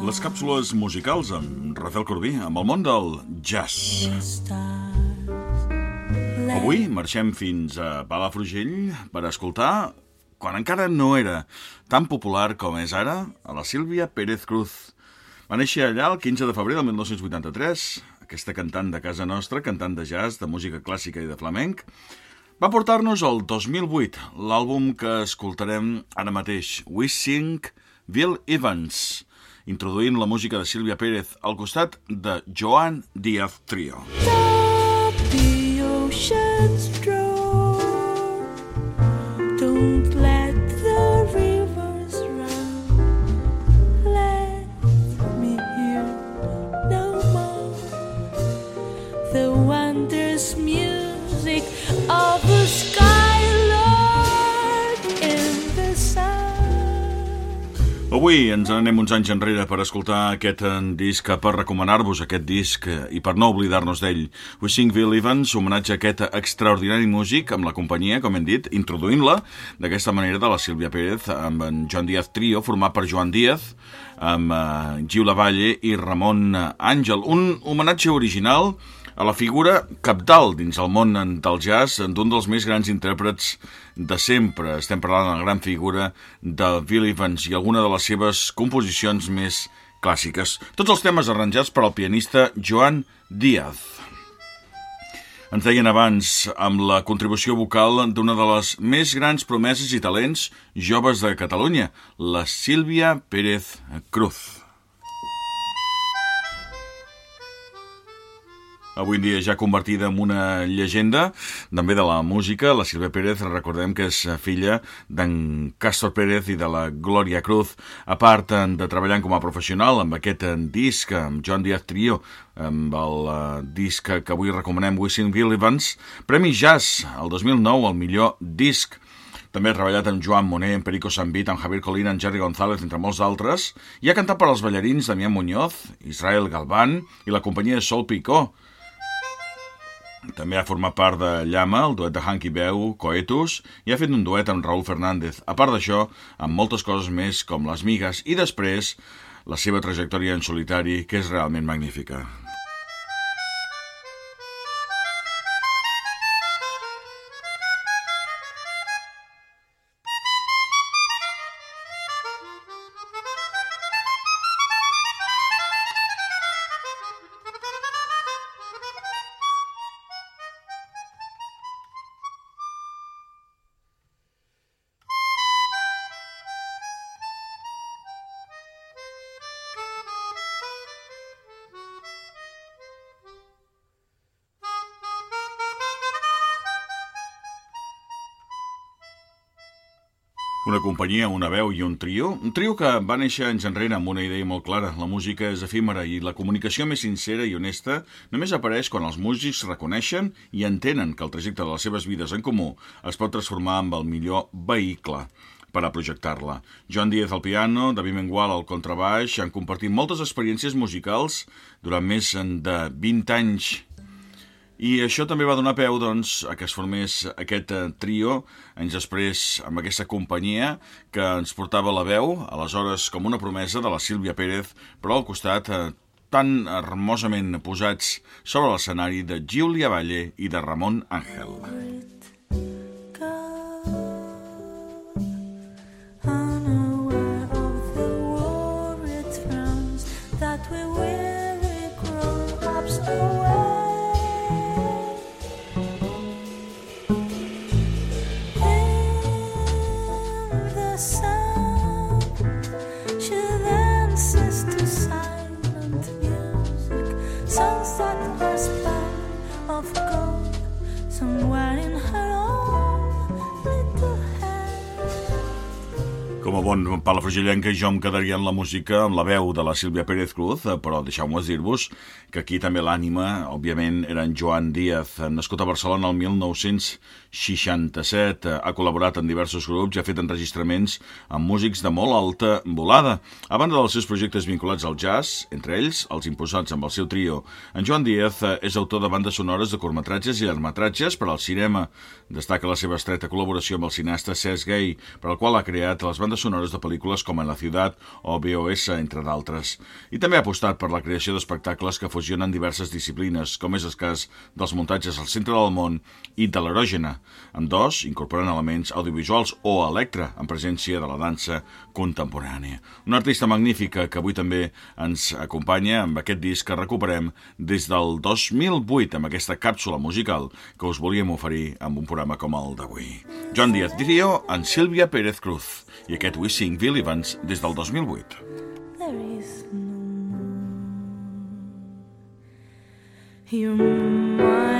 Les càpsules musicals amb Rafael Corbí, amb el món del jazz. Avui marxem fins a Palafrugell per escoltar, quan encara no era tan popular com és ara, a la Sílvia Pérez Cruz. Va néixer allà el 15 de febrer del 1983, aquesta cantant de casa nostra, cantant de jazz, de música clàssica i de flamenc, va portar-nos el 2008, l'àlbum que escoltarem ara mateix, We Sing Bill Evans, introduint la música de Sílvia Pérez al costat de Joan Díaz Trio. Don't let the run. Let me the wondrous music of Avui ens anem uns anys enrere per escoltar aquest eh, disc, per recomanar-vos aquest disc eh, i per no oblidar-nos d'ell. We Sing Bill Evans, homenatge a aquest extraordinari músic amb la companyia, com hem dit, introduint-la d'aquesta manera de la Sílvia Pérez amb en Joan Díaz Trio, format per Joan Díaz, amb Giu Lavalle i Ramon Àngel. Un homenatge original a la figura capdalt dins el món del jazz d'un dels més grans intèrprets de sempre. Estem parlant de la gran figura de Bill Evans i alguna de les seves composicions més clàssiques. Tots els temes arranjats per al pianista Joan Díaz. Ens deien abans amb la contribució vocal d'una de les més grans promeses i talents joves de Catalunya, la Sílvia Pérez Cruz. Avui en dia ja convertida en una llegenda també de la música. La Silvia Pérez, recordem que és filla d'en Castor Pérez i de la Glòria Cruz. A part de treballant com a professional amb aquest disc, amb Joan Díaz Trio, amb el uh, disc que avui recomanem, Wishing Bill Evans, Premi Jazz, el 2009, el millor disc. També ha treballat amb Joan Moner, amb Perico Sambit, amb Javier Colina, amb Jerry González, entre molts altres, i ha cantat per als ballarins Damián Muñoz, Israel Galván i la companyia de Sol Picó. També ha format part de Llama, el duet de Hanky Beu, Coetus, i ha fet un duet amb Raúl Fernández. A part d'això, amb moltes coses més com Les Migues i després la seva trajectòria en solitari, que és realment magnífica. Una companyia, una veu i un trio. Un trio que va néixer anys enrere amb una idea molt clara. La música és efímera i la comunicació més sincera i honesta només apareix quan els músics reconeixen i entenen que el trajecte de les seves vides en comú es pot transformar en el millor vehicle per a projectar-la. Joan Díaz al piano, David Mengual al contrabaix, han compartit moltes experiències musicals durant més de 20 anys i això també va donar peu doncs, a que es formés aquest eh, trio, anys després amb aquesta companyia que ens portava la veu, aleshores com una promesa de la Sílvia Pérez, però al costat eh, tan hermosament posats sobre l'escenari de Giulia Valle i de Ramon Ángel. Of gold somewhere in her Com a bon palafrugellenca, jo em quedaria en la música amb la veu de la Sílvia Pérez Cruz, eh, però deixeu-me dir-vos que aquí també l'ànima, òbviament, era en Joan Díaz, nascut a Barcelona el 1967, eh, ha col·laborat en diversos grups i ha fet enregistraments amb músics de molt alta volada. A banda dels seus projectes vinculats al jazz, entre ells els imposats amb el seu trio, en Joan Díaz eh, és autor de bandes sonores de curtmetratges i llargmetratges per al cinema. Destaca la seva estreta col·laboració amb el cineasta Cesc Gay, per al qual ha creat les bandes bandes sonores de pel·lícules com En la ciutat o BOS, entre d'altres. I també ha apostat per la creació d'espectacles que fusionen diverses disciplines, com és el cas dels muntatges al centre del món i de l'erògena. Amb dos incorporen elements audiovisuals o electre, en presència de la dansa contemporània. Una artista magnífica que avui també ens acompanya amb aquest disc que recuperem des del 2008 amb aquesta càpsula musical que us volíem oferir amb un programa com el d'avui. Joan Díaz Dirio en Sílvia Pérez Cruz i aquest We Sing Bill Evans des del 2008. There is no more. Your mind